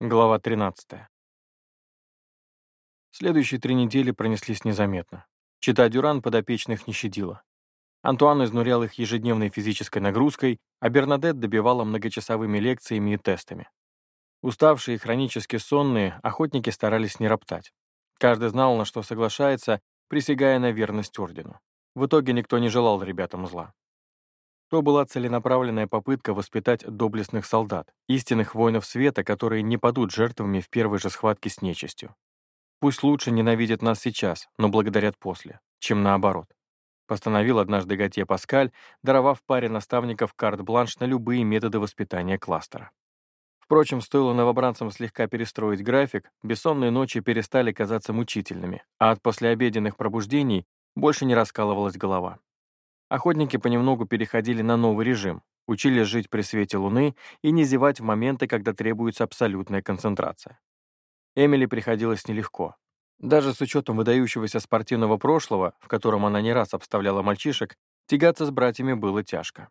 Глава 13. Следующие три недели пронеслись незаметно. Чита Дюран подопечных не щадила. Антуан изнурял их ежедневной физической нагрузкой, а Бернадет добивала многочасовыми лекциями и тестами. Уставшие и хронически сонные, охотники старались не роптать. Каждый знал, на что соглашается, присягая на верность ордену. В итоге никто не желал ребятам зла. То была целенаправленная попытка воспитать доблестных солдат, истинных воинов света, которые не падут жертвами в первой же схватке с нечистью. Пусть лучше ненавидят нас сейчас, но благодарят после, чем наоборот. Постановил однажды Готье Паскаль, даровав паре наставников карт-бланш на любые методы воспитания кластера. Впрочем, стоило новобранцам слегка перестроить график, бессонные ночи перестали казаться мучительными, а от послеобеденных пробуждений больше не раскалывалась голова. Охотники понемногу переходили на новый режим, учились жить при свете луны и не зевать в моменты, когда требуется абсолютная концентрация. Эмили приходилось нелегко. Даже с учетом выдающегося спортивного прошлого, в котором она не раз обставляла мальчишек, тягаться с братьями было тяжко.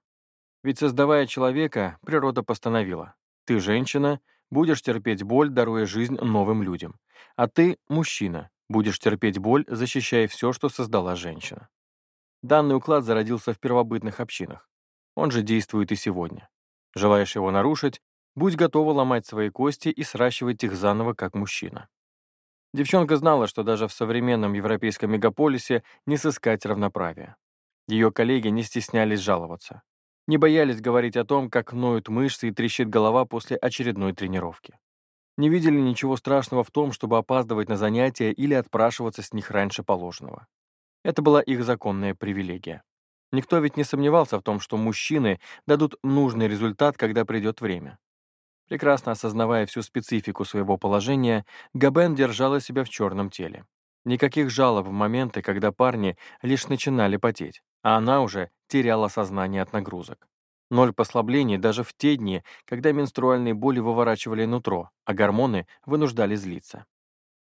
Ведь создавая человека, природа постановила, ты женщина, будешь терпеть боль, даруя жизнь новым людям, а ты, мужчина, будешь терпеть боль, защищая все, что создала женщина. Данный уклад зародился в первобытных общинах. Он же действует и сегодня. Желаешь его нарушить, будь готова ломать свои кости и сращивать их заново как мужчина. Девчонка знала, что даже в современном европейском мегаполисе не сыскать равноправия. Ее коллеги не стеснялись жаловаться. Не боялись говорить о том, как ноют мышцы и трещит голова после очередной тренировки. Не видели ничего страшного в том, чтобы опаздывать на занятия или отпрашиваться с них раньше положенного. Это была их законная привилегия. Никто ведь не сомневался в том, что мужчины дадут нужный результат, когда придет время. Прекрасно осознавая всю специфику своего положения, Габен держала себя в черном теле. Никаких жалоб в моменты, когда парни лишь начинали потеть, а она уже теряла сознание от нагрузок. Ноль послаблений даже в те дни, когда менструальные боли выворачивали нутро, а гормоны вынуждали злиться.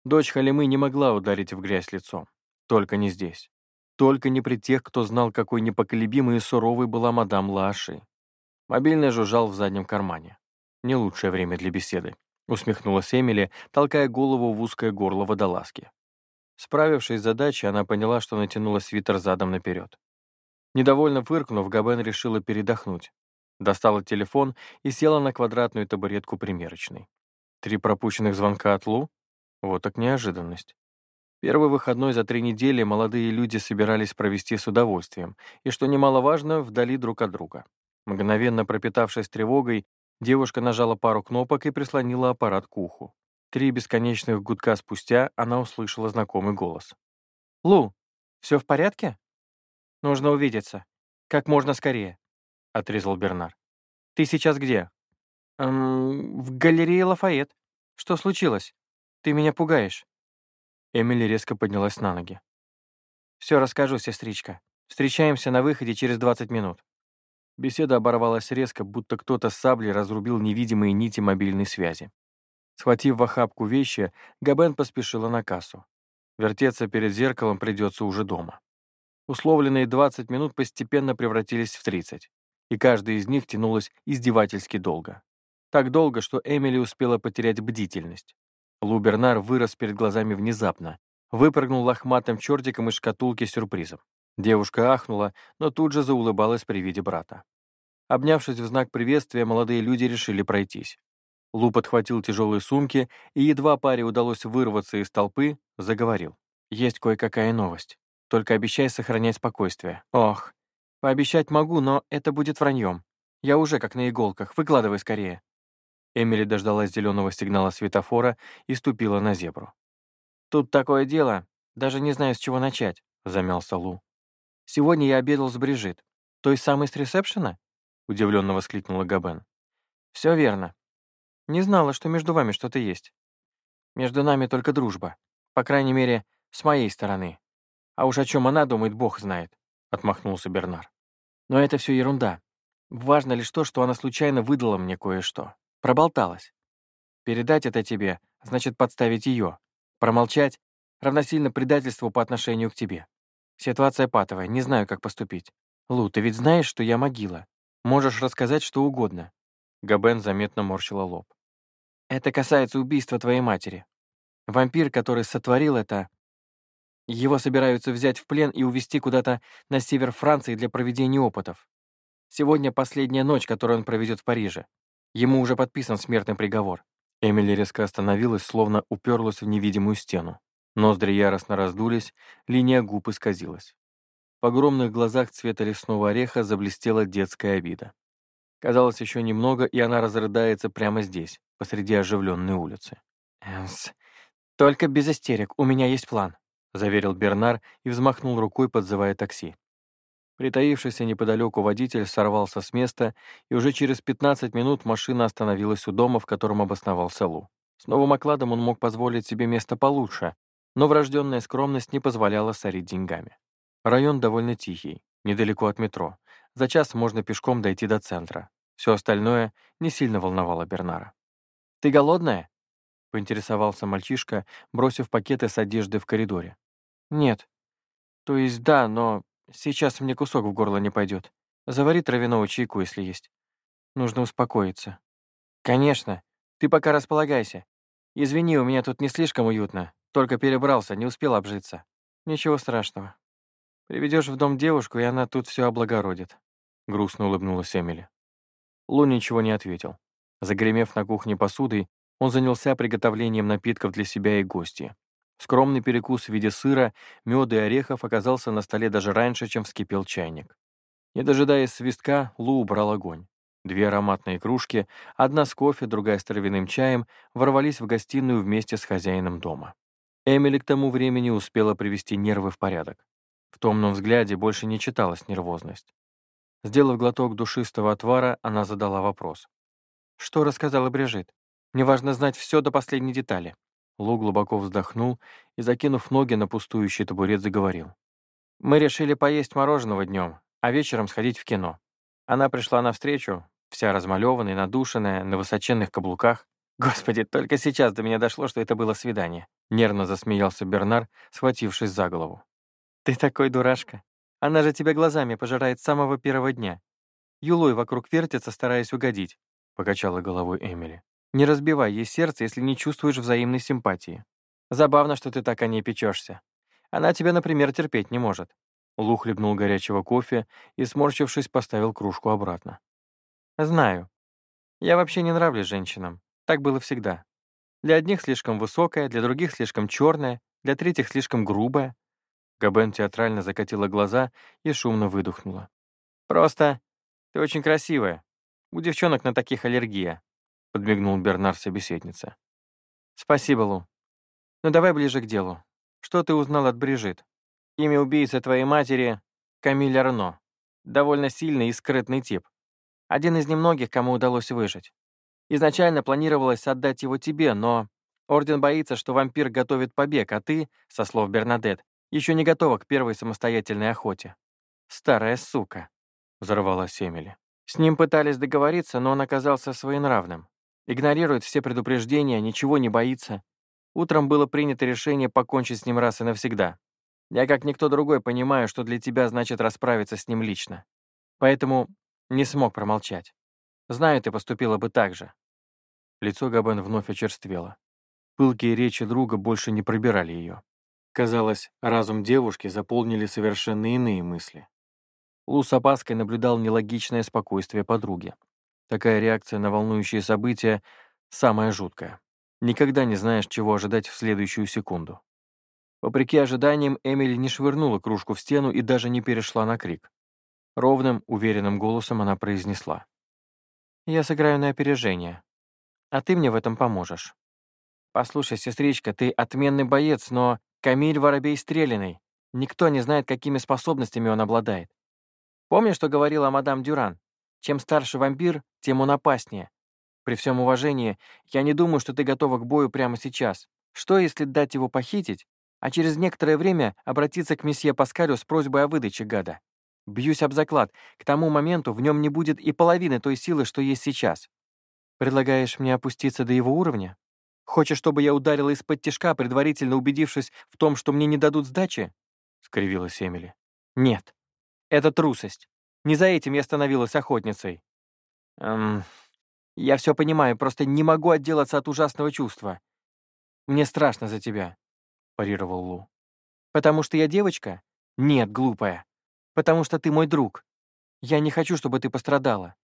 Дочь Халимы не могла ударить в грязь лицом. Только не здесь. Только не при тех, кто знал, какой непоколебимой и суровой была мадам Лаши. Мобильный жужжал в заднем кармане. Не лучшее время для беседы, усмехнулась Эмили, толкая голову в узкое горло водолазки. Справившись с задачей, она поняла, что натянула свитер задом наперед. Недовольно фыркнув, Габен решила передохнуть. Достала телефон и села на квадратную табуретку примерочной. Три пропущенных звонка от Лу? Вот так неожиданность. Первый выходной за три недели молодые люди собирались провести с удовольствием, и, что немаловажно, вдали друг от друга. Мгновенно пропитавшись тревогой, девушка нажала пару кнопок и прислонила аппарат к уху. Три бесконечных гудка спустя она услышала знакомый голос. «Лу, все в порядке? Нужно увидеться. Как можно скорее», — отрезал Бернар. «Ты сейчас где?» «Эм, в галерее Лафайет. Что случилось? Ты меня пугаешь». Эмили резко поднялась на ноги. «Все расскажу, сестричка. Встречаемся на выходе через 20 минут». Беседа оборвалась резко, будто кто-то с саблей разрубил невидимые нити мобильной связи. Схватив в охапку вещи, Габен поспешила на кассу. Вертеться перед зеркалом придется уже дома. Условленные 20 минут постепенно превратились в 30, и каждая из них тянулась издевательски долго. Так долго, что Эмили успела потерять бдительность. Лу Бернар вырос перед глазами внезапно, выпрыгнул лохматым чертиком из шкатулки с сюрпризом. Девушка ахнула, но тут же заулыбалась при виде брата. Обнявшись в знак приветствия, молодые люди решили пройтись. Лу подхватил тяжелые сумки, и едва паре удалось вырваться из толпы, заговорил. «Есть кое-какая новость. Только обещай сохранять спокойствие. Ох, пообещать могу, но это будет враньем. Я уже как на иголках, выкладывай скорее». Эмили дождалась зеленого сигнала светофора и ступила на зебру. «Тут такое дело, даже не знаю, с чего начать», — замялся Лу. «Сегодня я обедал с Брижит, той самой с ресепшена?» — удивленно воскликнула Габен. «Все верно. Не знала, что между вами что-то есть. Между нами только дружба, по крайней мере, с моей стороны. А уж о чем она думает, Бог знает», — отмахнулся Бернар. «Но это все ерунда. Важно лишь то, что она случайно выдала мне кое-что. Проболталась. Передать это тебе значит подставить ее. Промолчать равносильно предательству по отношению к тебе. Ситуация патовая, не знаю, как поступить. Лу, ты ведь знаешь, что я могила. Можешь рассказать что угодно. Габен заметно морщила лоб. Это касается убийства твоей матери. Вампир, который сотворил это, его собираются взять в плен и увезти куда-то на север Франции для проведения опытов. Сегодня последняя ночь, которую он проведет в Париже. Ему уже подписан смертный приговор. Эмили резко остановилась, словно уперлась в невидимую стену. Ноздри яростно раздулись, линия губ исказилась. В огромных глазах цвета лесного ореха заблестела детская обида. Казалось, еще немного, и она разрыдается прямо здесь, посреди оживленной улицы. «Энс, только без истерик, у меня есть план», — заверил Бернар и взмахнул рукой, подзывая такси. Притаившийся неподалеку водитель сорвался с места, и уже через 15 минут машина остановилась у дома, в котором обосновался Лу. С новым окладом он мог позволить себе место получше, но врожденная скромность не позволяла сорить деньгами. Район довольно тихий, недалеко от метро. За час можно пешком дойти до центра. Все остальное не сильно волновало Бернара. «Ты голодная?» — поинтересовался мальчишка, бросив пакеты с одеждой в коридоре. «Нет. То есть да, но Сейчас мне кусок в горло не пойдет. Завари травяного чайку, если есть. Нужно успокоиться. Конечно. Ты пока располагайся. Извини, у меня тут не слишком уютно. Только перебрался, не успел обжиться. Ничего страшного. Приведешь в дом девушку, и она тут все облагородит. Грустно улыбнулась Эмили. Лу ничего не ответил. Загремев на кухне посудой, он занялся приготовлением напитков для себя и гостей. Скромный перекус в виде сыра, меда и орехов оказался на столе даже раньше, чем вскипел чайник. Не дожидаясь свистка, Лу убрал огонь. Две ароматные кружки, одна с кофе, другая с травяным чаем, ворвались в гостиную вместе с хозяином дома. Эмили к тому времени успела привести нервы в порядок. В томном взгляде больше не читалась нервозность. Сделав глоток душистого отвара, она задала вопрос. «Что рассказала Брижит? Мне важно знать все до последней детали». Лу глубоко вздохнул и, закинув ноги на пустующий табурет, заговорил. «Мы решили поесть мороженого днем, а вечером сходить в кино. Она пришла навстречу, вся размалеванная, надушенная, на высоченных каблуках. Господи, только сейчас до меня дошло, что это было свидание. Нервно засмеялся Бернар, схватившись за голову. Ты такой дурашка. Она же тебя глазами пожирает с самого первого дня. Юлой вокруг вертится, стараясь угодить, покачала головой Эмили. Не разбивай ей сердце, если не чувствуешь взаимной симпатии. Забавно, что ты так о ней печешься. Она тебя, например, терпеть не может». Лу хлебнул горячего кофе и, сморщившись, поставил кружку обратно. «Знаю. Я вообще не нравлюсь женщинам. Так было всегда. Для одних слишком высокая, для других слишком черная, для третьих слишком грубая». Габен театрально закатила глаза и шумно выдохнула. «Просто ты очень красивая. У девчонок на таких аллергия. — подмигнул Бернар собеседнице. «Спасибо, Лу. Но давай ближе к делу. Что ты узнал от Брижит? Имя убийцы твоей матери — Камиль Арно. Довольно сильный и скрытный тип. Один из немногих, кому удалось выжить. Изначально планировалось отдать его тебе, но Орден боится, что вампир готовит побег, а ты, со слов Бернадет, еще не готова к первой самостоятельной охоте. Старая сука, — взорвалась Эмили. С ним пытались договориться, но он оказался своенравным. Игнорирует все предупреждения, ничего не боится. Утром было принято решение покончить с ним раз и навсегда. Я, как никто другой, понимаю, что для тебя значит расправиться с ним лично. Поэтому не смог промолчать. Знаю, ты поступила бы так же». Лицо Габен вновь очерствело. Пылкие речи друга больше не пробирали ее. Казалось, разум девушки заполнили совершенно иные мысли. Лу с опаской наблюдал нелогичное спокойствие подруги. Такая реакция на волнующие события самая жуткая. Никогда не знаешь, чего ожидать в следующую секунду. Вопреки ожиданиям, Эмили не швырнула кружку в стену и даже не перешла на крик. Ровным, уверенным голосом она произнесла. «Я сыграю на опережение, а ты мне в этом поможешь. Послушай, сестричка, ты отменный боец, но Камиль Воробей Стреляный. Никто не знает, какими способностями он обладает. Помнишь, что говорила мадам Дюран? Чем старше вампир, тем он опаснее. При всем уважении, я не думаю, что ты готова к бою прямо сейчас. Что, если дать его похитить, а через некоторое время обратиться к месье Паскалю с просьбой о выдаче гада? Бьюсь об заклад, к тому моменту в нем не будет и половины той силы, что есть сейчас. Предлагаешь мне опуститься до его уровня? Хочешь, чтобы я ударила из-под тишка, предварительно убедившись в том, что мне не дадут сдачи?» — скривилась Эмили. «Нет. Это трусость. Не за этим я становилась охотницей. Эм, Я все понимаю, просто не могу отделаться от ужасного чувства. Мне страшно за тебя, парировал Лу. Потому что я девочка? Нет, глупая. Потому что ты мой друг. Я не хочу, чтобы ты пострадала.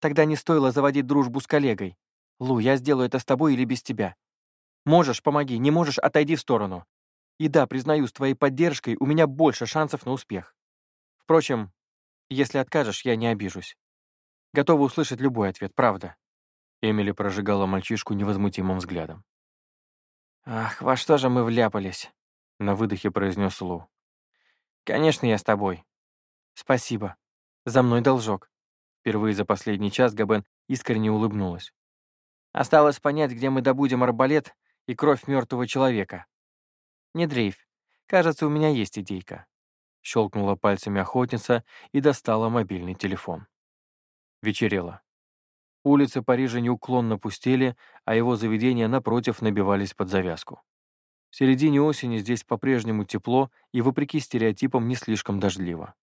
Тогда не стоило заводить дружбу с коллегой. Лу, я сделаю это с тобой или без тебя. Можешь, помоги, не можешь, отойди в сторону. И да, признаю, с твоей поддержкой у меня больше шансов на успех. Впрочем, если откажешь, я не обижусь. Готова услышать любой ответ, правда. Эмили прожигала мальчишку невозмутимым взглядом. «Ах, во что же мы вляпались?» — на выдохе произнес Лу. «Конечно, я с тобой. Спасибо. За мной должок». Впервые за последний час Габен искренне улыбнулась. «Осталось понять, где мы добудем арбалет и кровь мертвого человека. Не дрейф. Кажется, у меня есть идейка». Щелкнула пальцами охотница и достала мобильный телефон. Вечерело. Улицы Парижа неуклонно пустели, а его заведения напротив набивались под завязку. В середине осени здесь по-прежнему тепло и, вопреки стереотипам, не слишком дождливо.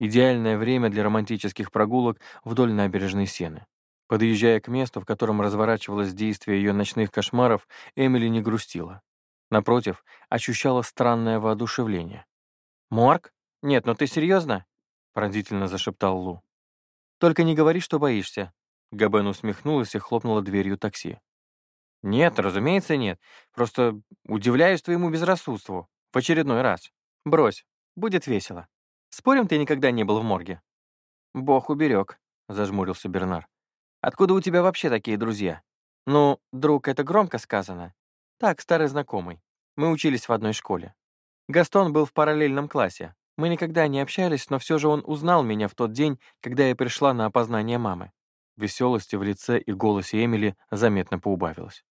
Идеальное время для романтических прогулок вдоль набережной Сены. Подъезжая к месту, в котором разворачивалось действие ее ночных кошмаров, Эмили не грустила. Напротив, ощущала странное воодушевление. «Морг? Нет, ну ты серьезно? пронзительно зашептал Лу. «Только не говори, что боишься». Габен усмехнулась и хлопнула дверью такси. «Нет, разумеется, нет. Просто удивляюсь твоему безрассудству. В очередной раз. Брось, будет весело. Спорим, ты никогда не был в морге?» «Бог уберег», — зажмурился Бернар. «Откуда у тебя вообще такие друзья?» «Ну, друг, это громко сказано. Так, старый знакомый. Мы учились в одной школе. Гастон был в параллельном классе. Мы никогда не общались, но все же он узнал меня в тот день, когда я пришла на опознание мамы. Веселости в лице и голосе Эмили заметно поубавилось.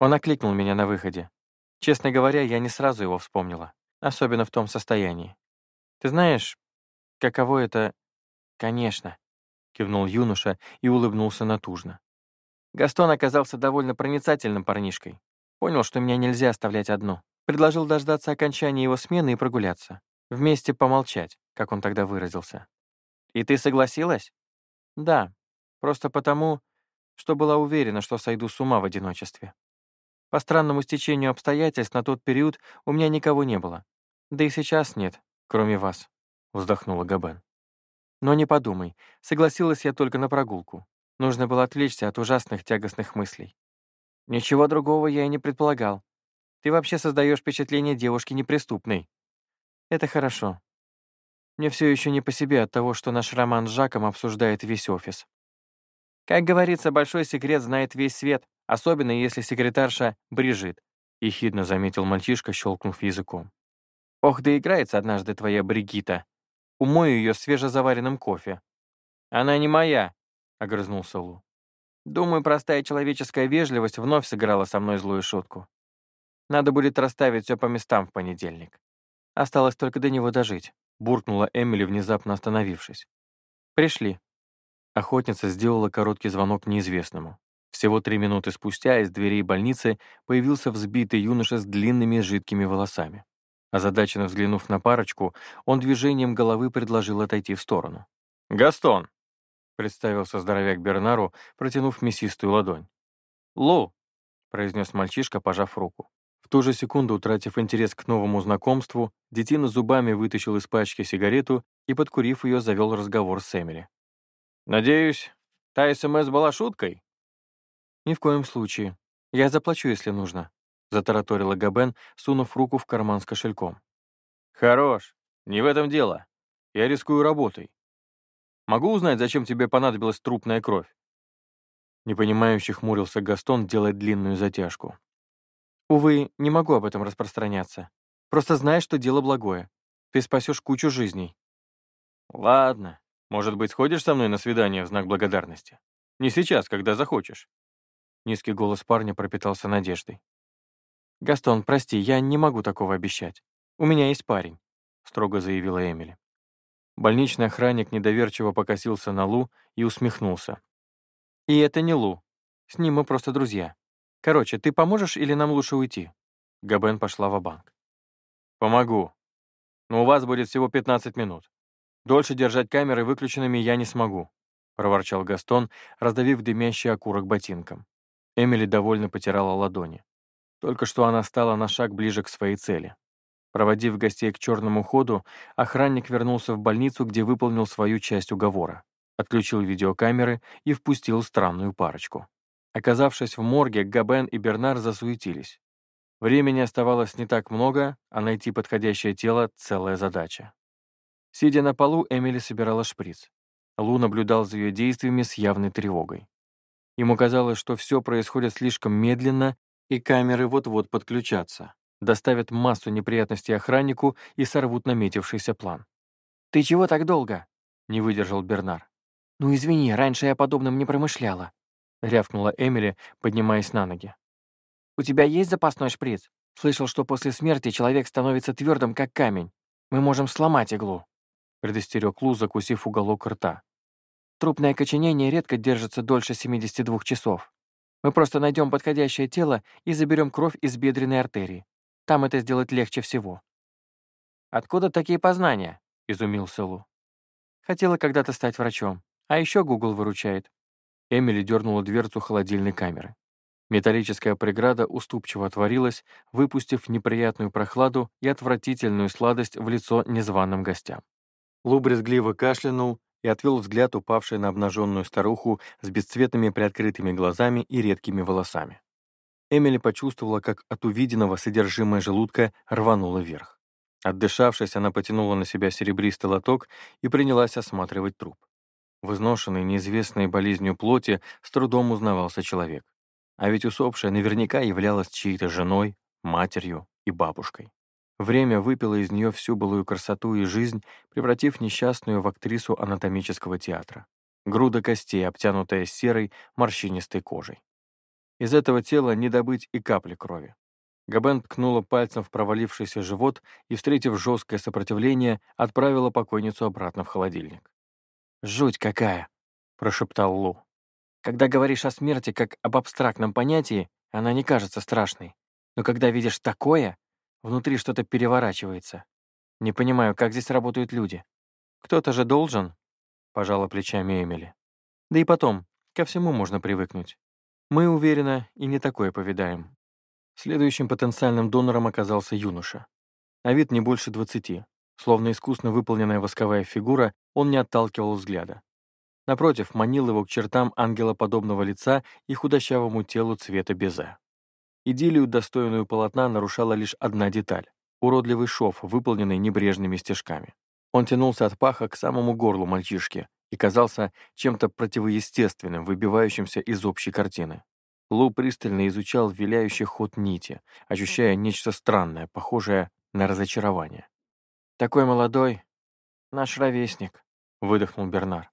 Он окликнул меня на выходе. Честно говоря, я не сразу его вспомнила, особенно в том состоянии. «Ты знаешь, каково это...» «Конечно», — кивнул юноша и улыбнулся натужно. Гастон оказался довольно проницательным парнишкой. Понял, что меня нельзя оставлять одну. Предложил дождаться окончания его смены и прогуляться. Вместе помолчать, как он тогда выразился. «И ты согласилась?» «Да, просто потому, что была уверена, что сойду с ума в одиночестве. По странному стечению обстоятельств на тот период у меня никого не было. Да и сейчас нет, кроме вас», — вздохнула Габен. «Но не подумай, согласилась я только на прогулку. Нужно было отвлечься от ужасных тягостных мыслей. Ничего другого я и не предполагал. Ты вообще создаешь впечатление девушки неприступной. Это хорошо. Мне все еще не по себе от того, что наш роман с Жаком обсуждает весь офис. Как говорится, большой секрет знает весь свет, особенно если секретарша брежит, ехидно заметил мальчишка, щелкнув языком. Ох, да играется однажды твоя Бригита. Умою ее свежезаваренным кофе. Она не моя, огрызнулся Лу. Думаю, простая человеческая вежливость вновь сыграла со мной злую шутку. Надо будет расставить все по местам в понедельник. Осталось только до него дожить», — буркнула Эмили, внезапно остановившись. «Пришли». Охотница сделала короткий звонок неизвестному. Всего три минуты спустя из дверей больницы появился взбитый юноша с длинными жидкими волосами. Озадаченно взглянув на парочку, он движением головы предложил отойти в сторону. «Гастон!» — представился здоровяк Бернару, протянув мясистую ладонь. «Лу!» — произнес мальчишка, пожав руку. В ту же секунду, утратив интерес к новому знакомству, детина зубами вытащил из пачки сигарету и, подкурив ее, завел разговор с Эмили. «Надеюсь, та СМС была шуткой?» «Ни в коем случае. Я заплачу, если нужно», — затараторила Габен, сунув руку в карман с кошельком. «Хорош. Не в этом дело. Я рискую работой. Могу узнать, зачем тебе понадобилась трупная кровь?» Непонимающе хмурился Гастон, делая длинную затяжку. Увы, не могу об этом распространяться. Просто знай, что дело благое. Ты спасешь кучу жизней. Ладно. Может быть, сходишь со мной на свидание в знак благодарности? Не сейчас, когда захочешь. Низкий голос парня пропитался надеждой. «Гастон, прости, я не могу такого обещать. У меня есть парень», — строго заявила Эмили. Больничный охранник недоверчиво покосился на Лу и усмехнулся. «И это не Лу. С ним мы просто друзья. Короче, ты поможешь или нам лучше уйти?» Габен пошла в банк «Помогу. Но у вас будет всего 15 минут. Дольше держать камеры выключенными я не смогу», проворчал Гастон, раздавив дымящий окурок ботинком. Эмили довольно потирала ладони. Только что она стала на шаг ближе к своей цели. Проводив гостей к черному ходу, охранник вернулся в больницу, где выполнил свою часть уговора. Отключил видеокамеры и впустил странную парочку. Оказавшись в морге, Габен и Бернар засуетились. Времени оставалось не так много, а найти подходящее тело — целая задача. Сидя на полу, Эмили собирала шприц. Лу наблюдал за ее действиями с явной тревогой. Ему казалось, что все происходит слишком медленно, и камеры вот-вот подключатся, доставят массу неприятностей охраннику и сорвут наметившийся план. «Ты чего так долго?» — не выдержал Бернар. «Ну извини, раньше я подобным не промышляла», — рявкнула Эмили, поднимаясь на ноги. «У тебя есть запасной шприц? Слышал, что после смерти человек становится твердым, как камень. Мы можем сломать иглу», — предостерег Лу, закусив уголок рта. Трупное коченение редко держится дольше 72 часов. Мы просто найдем подходящее тело и заберем кровь из бедренной артерии. Там это сделать легче всего». «Откуда такие познания?» — изумился Лу. «Хотела когда-то стать врачом. А еще Google выручает». Эмили дернула дверцу холодильной камеры. Металлическая преграда уступчиво отворилась, выпустив неприятную прохладу и отвратительную сладость в лицо незваным гостям. Лу брезгливо кашлянул и отвел взгляд, упавший на обнаженную старуху с бесцветными приоткрытыми глазами и редкими волосами. Эмили почувствовала, как от увиденного содержимое желудка рвануло вверх. Отдышавшись, она потянула на себя серебристый лоток и принялась осматривать труп. В изношенной, неизвестной болезнью плоти с трудом узнавался человек. А ведь усопшая наверняка являлась чьей-то женой, матерью и бабушкой. Время выпило из нее всю былую красоту и жизнь, превратив несчастную в актрису анатомического театра. Груда костей, обтянутая серой, морщинистой кожей. Из этого тела не добыть и капли крови. Габен ткнула пальцем в провалившийся живот и, встретив жесткое сопротивление, отправила покойницу обратно в холодильник. «Жуть какая!» — прошептал Лу. «Когда говоришь о смерти как об абстрактном понятии, она не кажется страшной. Но когда видишь такое, Внутри что-то переворачивается. Не понимаю, как здесь работают люди. Кто-то же должен, пожала плечами Эмили. Да и потом, ко всему можно привыкнуть. Мы, уверенно, и не такое повидаем. Следующим потенциальным донором оказался юноша. А вид не больше двадцати. Словно искусно выполненная восковая фигура, он не отталкивал взгляда. Напротив, манил его к чертам ангелоподобного лица и худощавому телу цвета безе. Идиллию, достойную полотна, нарушала лишь одна деталь — уродливый шов, выполненный небрежными стежками. Он тянулся от паха к самому горлу мальчишки и казался чем-то противоестественным, выбивающимся из общей картины. Лу пристально изучал виляющий ход нити, ощущая нечто странное, похожее на разочарование. «Такой молодой, наш ровесник», — выдохнул Бернар.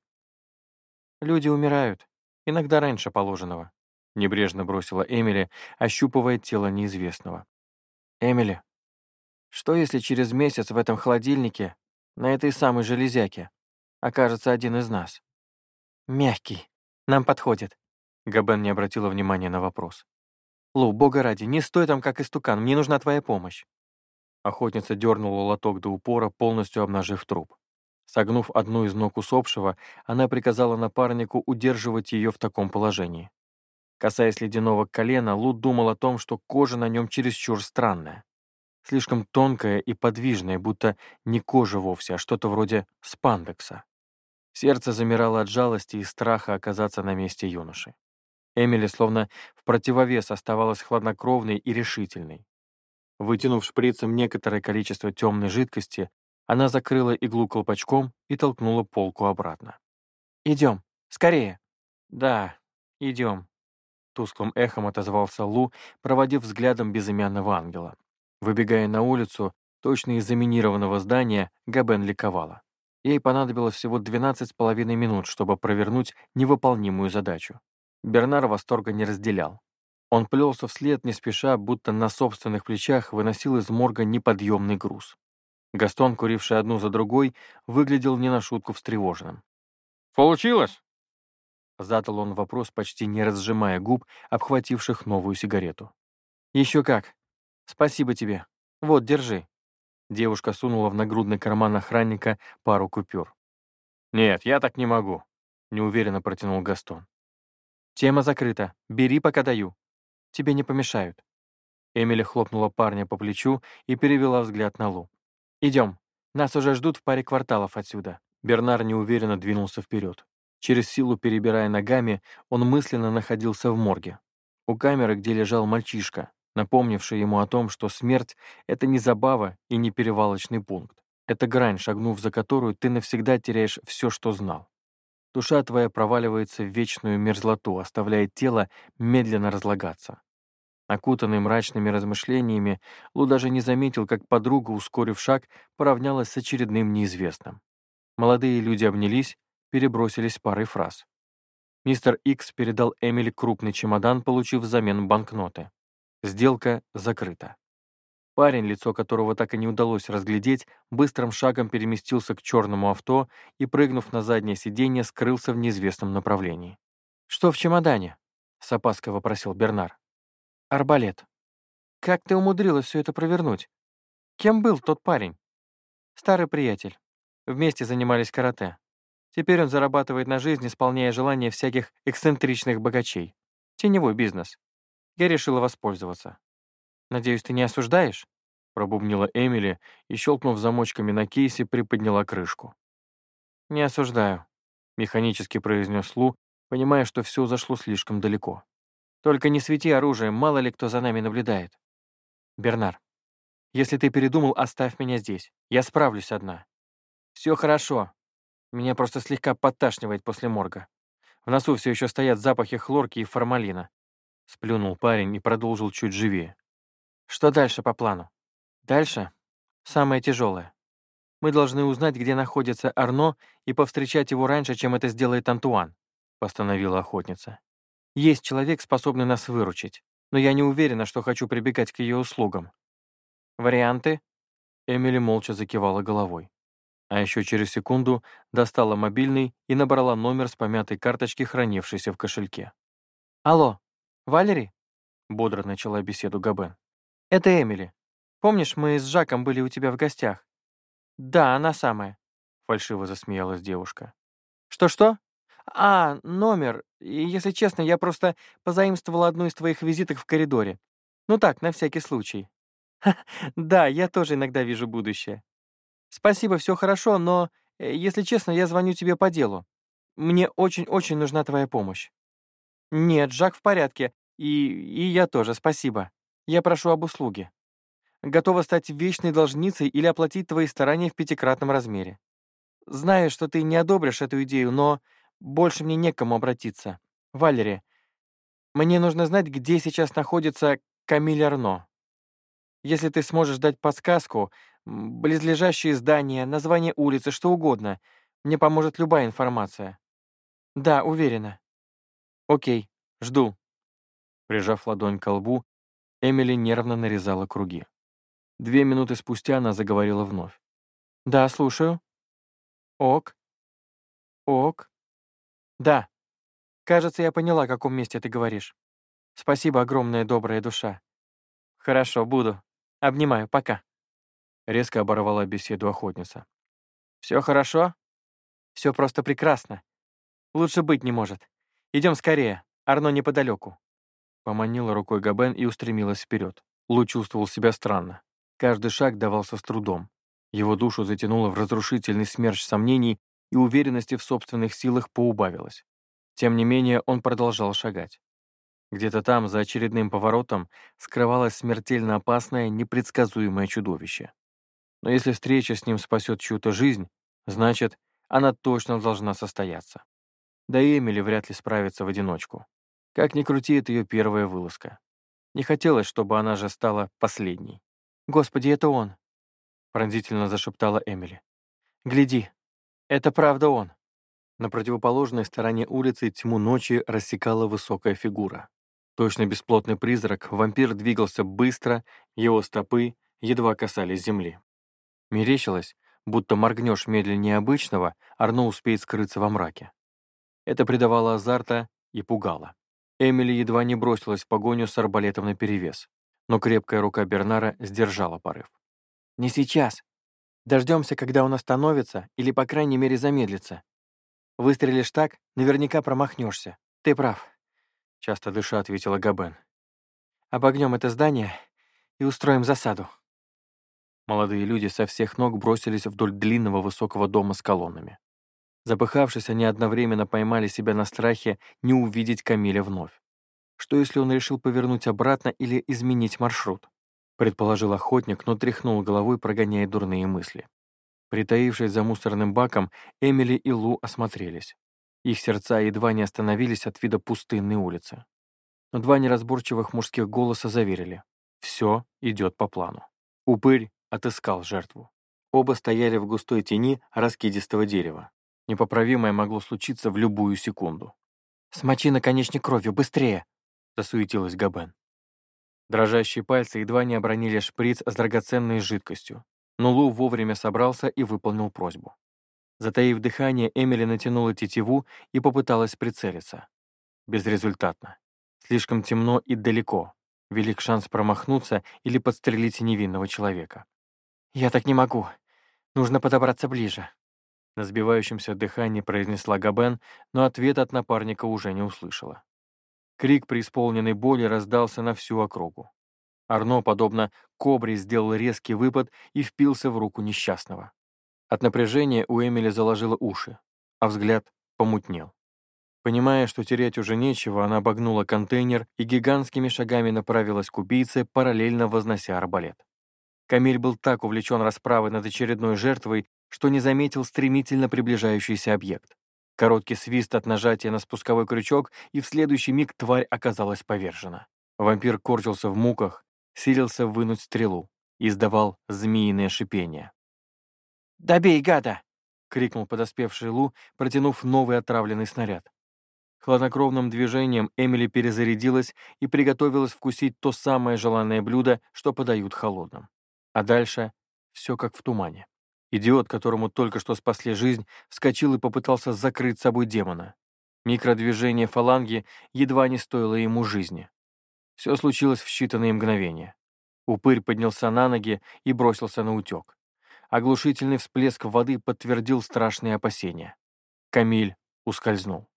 «Люди умирают, иногда раньше положенного. — небрежно бросила Эмили, ощупывая тело неизвестного. «Эмили, что если через месяц в этом холодильнике, на этой самой железяке, окажется один из нас?» «Мягкий. Нам подходит». Габен не обратила внимания на вопрос. «Лу, бога ради, не стой там, как истукан, мне нужна твоя помощь». Охотница дернула лоток до упора, полностью обнажив труп. Согнув одну из ног усопшего, она приказала напарнику удерживать ее в таком положении. Касаясь ледяного колена, Лут думал о том, что кожа на нем чересчур странная. Слишком тонкая и подвижная, будто не кожа вовсе, а что-то вроде спандекса. Сердце замирало от жалости и страха оказаться на месте юноши. Эмили словно в противовес оставалась хладнокровной и решительной. Вытянув шприцем некоторое количество темной жидкости, она закрыла иглу колпачком и толкнула полку обратно. «Идем, скорее!» «Да, идем», Тусклым эхом отозвался Лу, проводив взглядом безымянного ангела. Выбегая на улицу, точно из заминированного здания, Габен ликовала. Ей понадобилось всего 12 с половиной минут, чтобы провернуть невыполнимую задачу. Бернар восторга не разделял. Он плелся вслед не спеша, будто на собственных плечах выносил из морга неподъемный груз. Гастон, куривший одну за другой, выглядел не на шутку встревоженным. «Получилось?» Задал он вопрос, почти не разжимая губ, обхвативших новую сигарету. «Еще как. Спасибо тебе. Вот, держи». Девушка сунула в нагрудный карман охранника пару купюр. «Нет, я так не могу. — неуверенно протянул Гастон. «Тема закрыта. Бери, пока даю. Тебе не помешают». Эмили хлопнула парня по плечу и перевела взгляд на Лу. «Идем. Нас уже ждут в паре кварталов отсюда». Бернар неуверенно двинулся вперед. Через силу перебирая ногами, он мысленно находился в морге. У камеры, где лежал мальчишка, напомнивший ему о том, что смерть — это не забава и не перевалочный пункт. Это грань, шагнув за которую ты навсегда теряешь все, что знал. Душа твоя проваливается в вечную мерзлоту, оставляя тело медленно разлагаться. Окутанный мрачными размышлениями, Лу даже не заметил, как подруга, ускорив шаг, поравнялась с очередным неизвестным. Молодые люди обнялись, перебросились парой фраз. Мистер Икс передал Эмили крупный чемодан, получив взамен банкноты. Сделка закрыта. Парень, лицо которого так и не удалось разглядеть, быстрым шагом переместился к черному авто и, прыгнув на заднее сиденье, скрылся в неизвестном направлении. «Что в чемодане?» — с опаской вопросил Бернар. «Арбалет. Как ты умудрилась все это провернуть? Кем был тот парень?» «Старый приятель. Вместе занимались карате. Теперь он зарабатывает на жизнь, исполняя желания всяких эксцентричных богачей. Теневой бизнес. Я решила воспользоваться. Надеюсь, ты не осуждаешь?» Пробубнила Эмили и, щелкнув замочками на кейсе, приподняла крышку. «Не осуждаю», — механически произнес Лу, понимая, что все зашло слишком далеко. «Только не свети оружием, мало ли кто за нами наблюдает. Бернар, если ты передумал, оставь меня здесь. Я справлюсь одна. Все хорошо. Меня просто слегка подташнивает после морга. В носу все еще стоят запахи хлорки и формалина. Сплюнул парень и продолжил чуть живее. Что дальше по плану? Дальше самое тяжелое. Мы должны узнать, где находится Арно, и повстречать его раньше, чем это сделает Антуан, постановила охотница. Есть человек, способный нас выручить, но я не уверена, что хочу прибегать к ее услугам. Варианты? Эмили молча закивала головой. А еще через секунду достала мобильный и набрала номер с помятой карточки, хранившейся в кошельке. «Алло, Валери?» — бодро начала беседу Габен. «Это Эмили. Помнишь, мы с Жаком были у тебя в гостях?» «Да, она самая», — фальшиво засмеялась девушка. «Что-что? А, номер. Если честно, я просто позаимствовала одну из твоих визиток в коридоре. Ну так, на всякий случай. да, я тоже иногда вижу будущее. Спасибо, все хорошо, но, э, если честно, я звоню тебе по делу. Мне очень-очень нужна твоя помощь. Нет, Жак в порядке. И, и я тоже, спасибо. Я прошу об услуге. Готова стать вечной должницей или оплатить твои старания в пятикратном размере. Знаю, что ты не одобришь эту идею, но больше мне некому обратиться. Валери, мне нужно знать, где сейчас находится Камиль Арно. Если ты сможешь дать подсказку, близлежащие здания, название улицы, что угодно, мне поможет любая информация. Да, уверена. Окей, жду. Прижав ладонь к лбу, Эмили нервно нарезала круги. Две минуты спустя она заговорила вновь. «Да, слушаю». «Ок. Ок. Да. Кажется, я поняла, о каком месте ты говоришь. Спасибо, огромная добрая душа. Хорошо, буду. Обнимаю, пока». Резко оборвала беседу охотница. «Все хорошо? Все просто прекрасно. Лучше быть не может. Идем скорее, Арно неподалеку. Поманила рукой Габен и устремилась вперед. Лу чувствовал себя странно. Каждый шаг давался с трудом. Его душу затянуло в разрушительный смерч сомнений, и уверенности в собственных силах поубавилось. Тем не менее, он продолжал шагать. Где-то там, за очередным поворотом, скрывалось смертельно опасное, непредсказуемое чудовище. Но если встреча с ним спасет чью-то жизнь, значит, она точно должна состояться. Да и Эмили вряд ли справится в одиночку. Как ни крути, это ее первая вылазка. Не хотелось, чтобы она же стала последней. «Господи, это он!» Пронзительно зашептала Эмили. «Гляди, это правда он!» На противоположной стороне улицы тьму ночи рассекала высокая фигура. Точно бесплотный призрак, вампир двигался быстро, его стопы едва касались земли. Мерещилось, будто моргнешь медленнее обычного, Арно успеет скрыться во мраке. Это придавало азарта и пугало. Эмили едва не бросилась в погоню с арбалетом наперевес, но крепкая рука Бернара сдержала порыв. «Не сейчас. Дождемся, когда он остановится или, по крайней мере, замедлится. Выстрелишь так, наверняка промахнешься. Ты прав», — часто дыша ответила Габен. «Обогнем это здание и устроим засаду». Молодые люди со всех ног бросились вдоль длинного высокого дома с колоннами. Запыхавшись, они одновременно поймали себя на страхе не увидеть Камиля вновь. Что если он решил повернуть обратно или изменить маршрут? Предположил охотник, но тряхнул головой, прогоняя дурные мысли. Притаившись за мусорным баком, Эмили и Лу осмотрелись. Их сердца едва не остановились от вида пустынной улицы. Но два неразборчивых мужских голоса заверили. Все идет по плану. Упырь отыскал жертву. Оба стояли в густой тени раскидистого дерева. Непоправимое могло случиться в любую секунду. «Смочи наконечник кровью, быстрее!» — засуетилась Габен. Дрожащие пальцы едва не обронили шприц с драгоценной жидкостью, но Лу вовремя собрался и выполнил просьбу. Затаив дыхание, Эмили натянула тетиву и попыталась прицелиться. Безрезультатно. Слишком темно и далеко. Велик шанс промахнуться или подстрелить невинного человека. «Я так не могу. Нужно подобраться ближе», на сбивающемся дыхании произнесла Габен, но ответ от напарника уже не услышала. Крик преисполненной боли раздался на всю округу. Арно, подобно кобре, сделал резкий выпад и впился в руку несчастного. От напряжения у Эмили заложило уши, а взгляд помутнел. Понимая, что терять уже нечего, она обогнула контейнер и гигантскими шагами направилась к убийце, параллельно вознося арбалет. Камиль был так увлечен расправой над очередной жертвой, что не заметил стремительно приближающийся объект. Короткий свист от нажатия на спусковой крючок, и в следующий миг тварь оказалась повержена. Вампир корчился в муках, силился вынуть стрелу и издавал змеиное шипение. «Добей, гада!» — крикнул подоспевший Лу, протянув новый отравленный снаряд. Хладнокровным движением Эмили перезарядилась и приготовилась вкусить то самое желанное блюдо, что подают холодным. А дальше все как в тумане. Идиот, которому только что спасли жизнь, вскочил и попытался закрыть собой демона. Микродвижение фаланги едва не стоило ему жизни. Все случилось в считанные мгновения. Упырь поднялся на ноги и бросился на утек. Оглушительный всплеск воды подтвердил страшные опасения. Камиль ускользнул.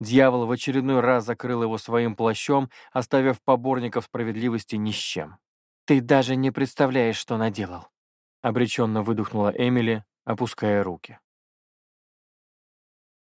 Дьявол в очередной раз закрыл его своим плащом, оставив поборников справедливости ни с чем. «Ты даже не представляешь, что наделал», Обреченно выдохнула Эмили, опуская руки.